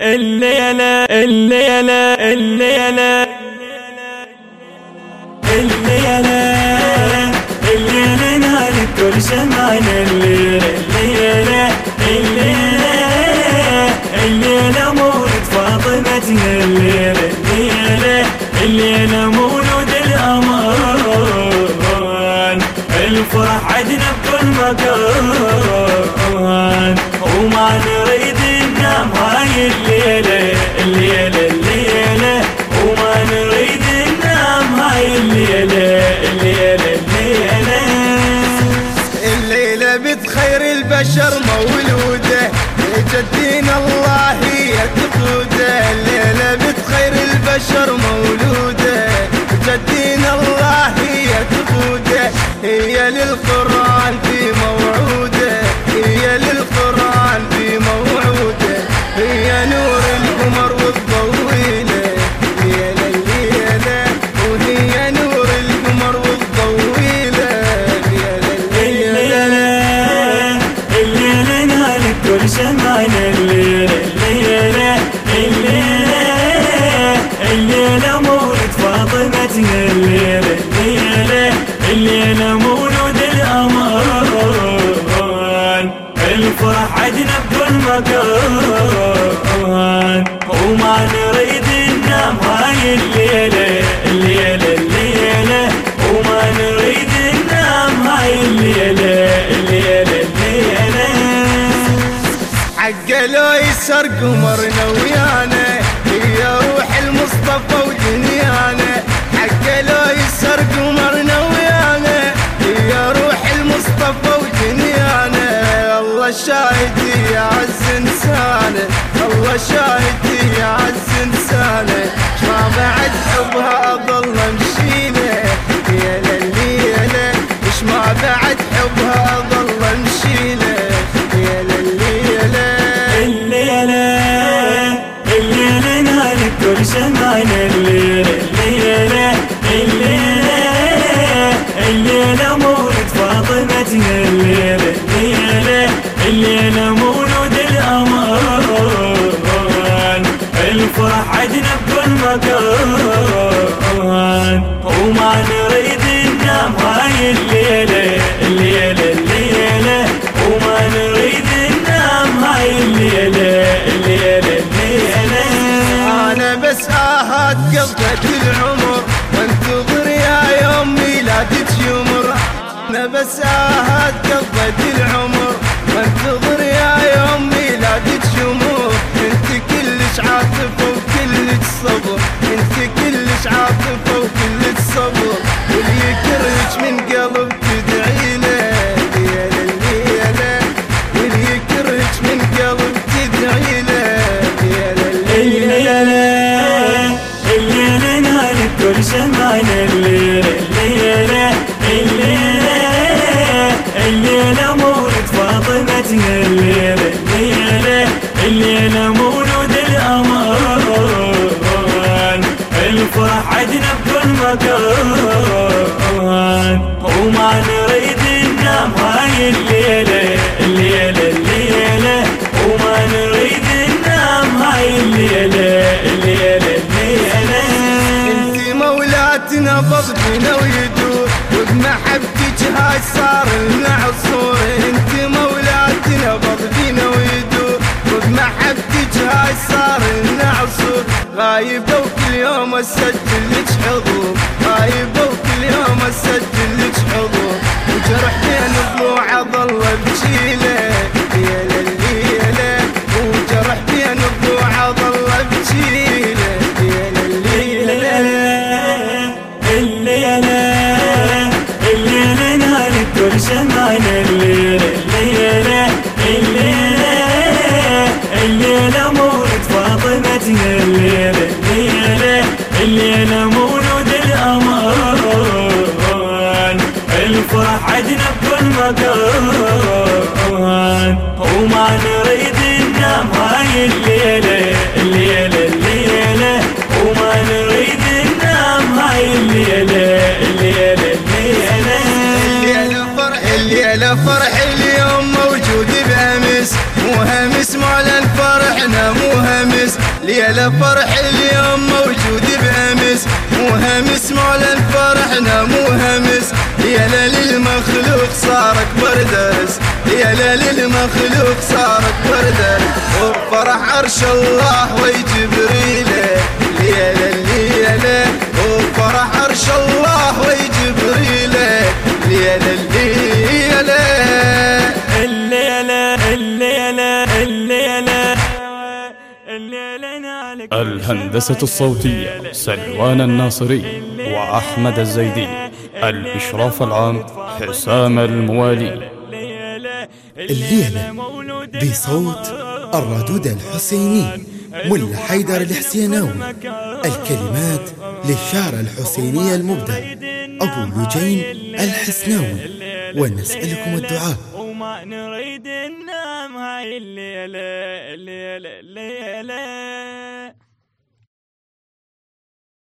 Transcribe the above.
الليلة الليلة الليلة الليلة الليلة نهارك كل شمعنا الليلة الليلة الليلة الليلة مولد فاطمتنا الليلة الليلة الليلة مولود الأمان. الفرح عدنا بكل مكان. وما نريد ننام هاي الليلة الليلة الليلة. وما ننام وما نريد ننام هاي الليلة الليلة الليلة. وما نريد ننام هاي الليلة الليلة الليلة. حق لو يسر قمرنا ويانا هي روح المصطفى ودنيانا حق لو يسر قمرنا ويانا هي روح المصطفى ودنيانا الله شاهدي يا عز إنسانة. الله شاهدي عز انسانه ما بعد حبها اضل امشيله يا لليله إيش ما بعد حبها اضل امشيله يا لليله الليلة الليلة نهارك كل شمعنا مكان وما نريد ننام هاي الليلة الليلة الليلة. وما نريد ننام هاي الليلة الليلة الليلة. أنا بس آهات قضيت العمر وانتظر يا يوم ميلادك يمر أنا بس آهات قضيت العمر وانتظر يا يوم ميلادك يمر انت كلش عاطفة وكلش صبر انت كلش عاطفه هاي الليلة الليلة الليلة. وما نريد هاي الليلة الليلة الليلة. انت ويدور وبمحبتك هاي صار لنا عصور. انت مولاتنا بضبنا ويدور وبمحبتك هاي صار لنا عصور. غايبة وكل يوم اسجل لك حضور. غايبة وكل يوم اسجل ضلوع ظل بشيلة. يا لليله وجرح بين ضلوع ظل بشيلة. يا لليله الليلة الليلة نهارك كل شمعنا الليلة الليلة الليلة الليلة مولد فاطمتنا الليلة الليلة الليلة وعدنا بكل مكان وما نريد ننام هاي الليلة الليلة الليلة. وما نريد ننام هاي الليلة الليلة الليلة. الليلة فرح الليلة فرح اليوم موجود بأمس. مو همس مولى الفرحنا مو همس ليلة فرح اليوم موجود بأمس. مو همس مولى الفرحنا مو همس للمخلوق صار أكبر درس وفرح عرش الله ويجبريله ليلة ليلة وفرح عرش الله ويجبريله ليلة ليلة الهندسة الصوتية سلوان الناصري وأحمد الزيدي. الإشراف العام حسام الموالي. الليلة بصوت الردود الحسيني ملا حيدر الحسيناوي الكلمات للشعر الحسيني المبدع أبو لجين الحسناوي. ونسألكم الدعاء. وما نريد ننام هاي الليلة الليلة الليلة.